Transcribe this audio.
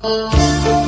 Música